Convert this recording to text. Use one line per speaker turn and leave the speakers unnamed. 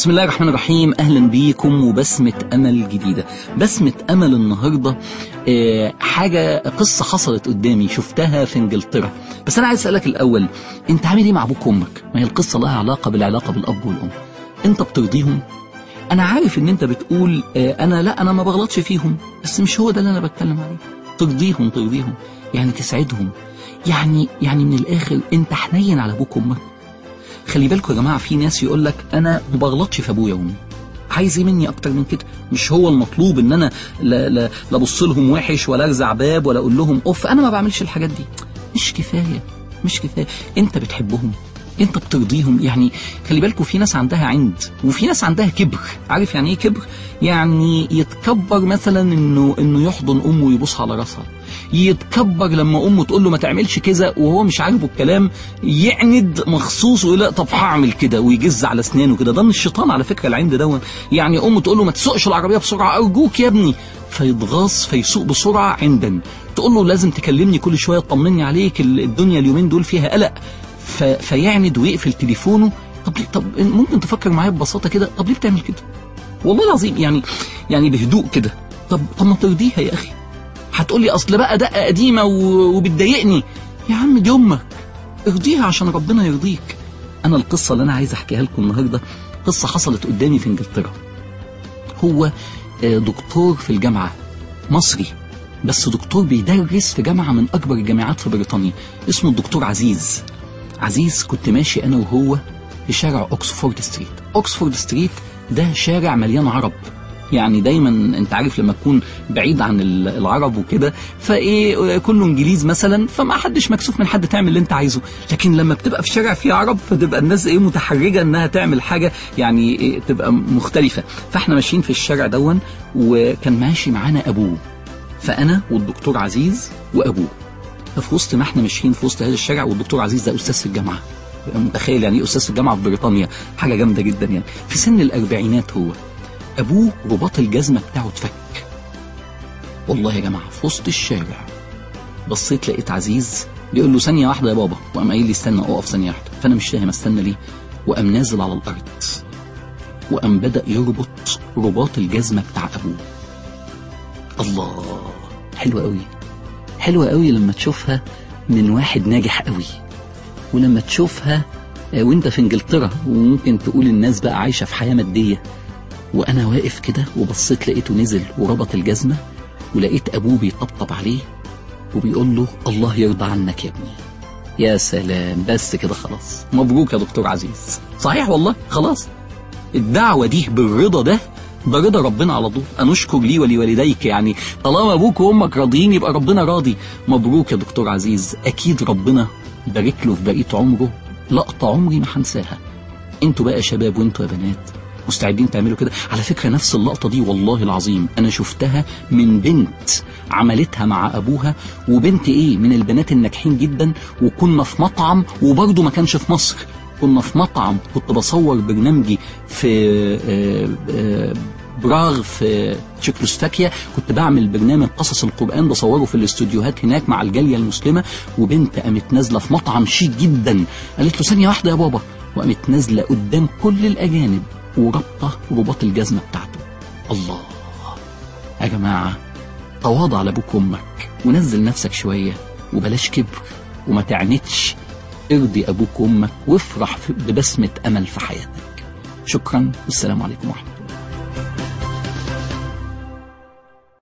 بسم الله الرحمن الرحيم. أهلا بيكم وبسمة أمل جديدة. بسمة أمل النهاردة آه، حاجة قصة حصلت قدامي شفتها في إنجلترا. بس أنا عايز أسألك الأول أنت عامل إيه مع أبوك وأمك؟ ما هي القصة لها علاقة بالعلاقة بالأب والأم. أنت بترضيهم؟ أنا عارف إن أنت بتقول آه، أنا لا أنا ما بغلطش فيهم بس مش هو ده اللي أنا بتكلم عليه. ترضيهم ترضيهم يعني تسعدهم. يعني يعني من الآخر أنت حنين على أبوك وأمك. خلي بالكم يا جماعة في ناس يقول لك أنا ما بغلطش في أبويا وأمي. عايز إيه مني أكتر من كده؟ مش هو المطلوب إن أنا لا أبص لهم وحش ولا ارزع باب ولا أقول لهم أوف أنا ما بعملش الحاجات دي. مش كفاية مش كفاية. أنت بتحبهم أنت بترضيهم. يعني خلي بالكم في ناس عندها عند وفي ناس عندها كبر. عارف يعني إيه كبر؟ يعني يتكبر مثلا إنه إنه يحضن أمه ويبوس على راسها. يتكبر لما أمه تقول له ما تعملش كذا وهو مش عاجبه الكلام يعند مخصوص ويقول لا طب هعمل كده ويجز على أسنانه كده. ده من الشيطان على فكرة العند دون يعني أمه تقول له ما تسوقش العربية بسرعة ارجوك يا ابني. فيتغاظ فيسوق بسرعة عندا. تقول له لازم تكلمني كل شوية تطمني عليك الدنيا اليومين دول فيها قلق. فيعند ويقفل تليفونه. طب ليه؟ طب ممكن تفكر معايا ببساطة كده؟ طب ليه بتعمل كده؟ والله العظيم يعني يعني بهدوء كده. طب طب ما ترضيها يا أخي. هتقول لي أصل بقى دقة قديمة وبتضايقني. يا عم دي أمك. ارضيها عشان ربنا يرضيك. أنا القصة اللي أنا عايز أحكيها لكم النهارده قصة حصلت قدامي في إنجلترا. هو آه، دكتور في الجامعة مصري بس دكتور بيدرس في جامعة من أكبر الجامعات في بريطانيا اسمه الدكتور عزيز. عزيز كنت ماشي أنا وهو في شارع Oxford Street. Oxford Street ده شارع مليان عرب. يعني دايما أنت عارف لما تكون بعيد عن ال- العرب وكده فإيه كله إنجليز مثلا فما حدش مكسوف من حد تعمل اللي أنت عايزه. لكن لما بتبقى في شارع فيه عرب فتبقى الناس إيه متحرجة إنها تعمل حاجة يعني إيه تبقى مختلفة. فإحنا ماشيين في الشارع دون وكان ماشي معانا أبوه. فأنا والدكتور عزيز وأبوه. ففي وسط ما إحنا ماشيين في وسط هذا الشارع والدكتور عزيز ده أستاذ في الجامعة. متخيل يعني إيه أستاذ في الجامعة في بريطانيا؟ حاجة جامدة جدا يعني. في سن الأربعينات هو. أبوه رباط الجزمة بتاعه اتفك. والله يا جماعة في وسط الشارع بصيت لقيت عزيز بيقول له ثانية واحدة يا بابا وقام قايل لي استنى اقف ثانية واحدة. فأنا مش فاهم استنى ليه. وقام نازل على الأرض. وقام بدأ يربط رباط الجزمة بتاع أبوه. الله حلوة قوي. حلوة قوي لما تشوفها من واحد ناجح قوي. ولما تشوفها وأنت في إنجلترا وممكن تقول الناس بقى عايشة في حياة مادية. وأنا واقف كده وبصيت لقيته نزل وربط الجزمة ولقيت أبوه بيطبطب عليه وبيقول له الله يرضى عنك يا ابني. يا سلام بس كده خلاص. مبروك يا دكتور عزيز. صحيح والله؟ خلاص. الدعوة دي بالرضا ده ده رضا ربنا على طول. أنشكر لي ولوالديك يعني. طالما أبوك وأمك راضيين يبقى ربنا راضي. مبروك يا دكتور عزيز. أكيد ربنا بارك له في بقية عمره. لقطة عمري ما هنساها. أنتوا بقى شباب وانتوا يا بنات. مستعدين تعملوا كده. على فكرة نفس اللقطة دي والله العظيم أنا شفتها من بنت عملتها مع أبوها وبنت إيه؟ من البنات الناجحين جدا وكنا في مطعم وبرضه ما كانش في مصر. كنا في مطعم كنت بصور برنامجي في آه، آه، براغ في تشيكوسلوفاكيا. كنت بعمل برنامج قصص القرآن بصوره في الاستوديوهات هناك مع الجالية المسلمة. وبنت قامت نازلة في مطعم شيك جدا. قالت له ثانية واحدة يا بابا وقامت نازلة قدام كل الأجانب. وربطة رباط الجزمة بتاعته. الله. يا جماعة تواضع لأبوك وأمك ونزل نفسك شوية وبلاش كبر وما تعنتش. ارضي أبوك وأمك وافرح ببسمة أمل في حياتك. شكرا والسلام عليكم ورحمة الله.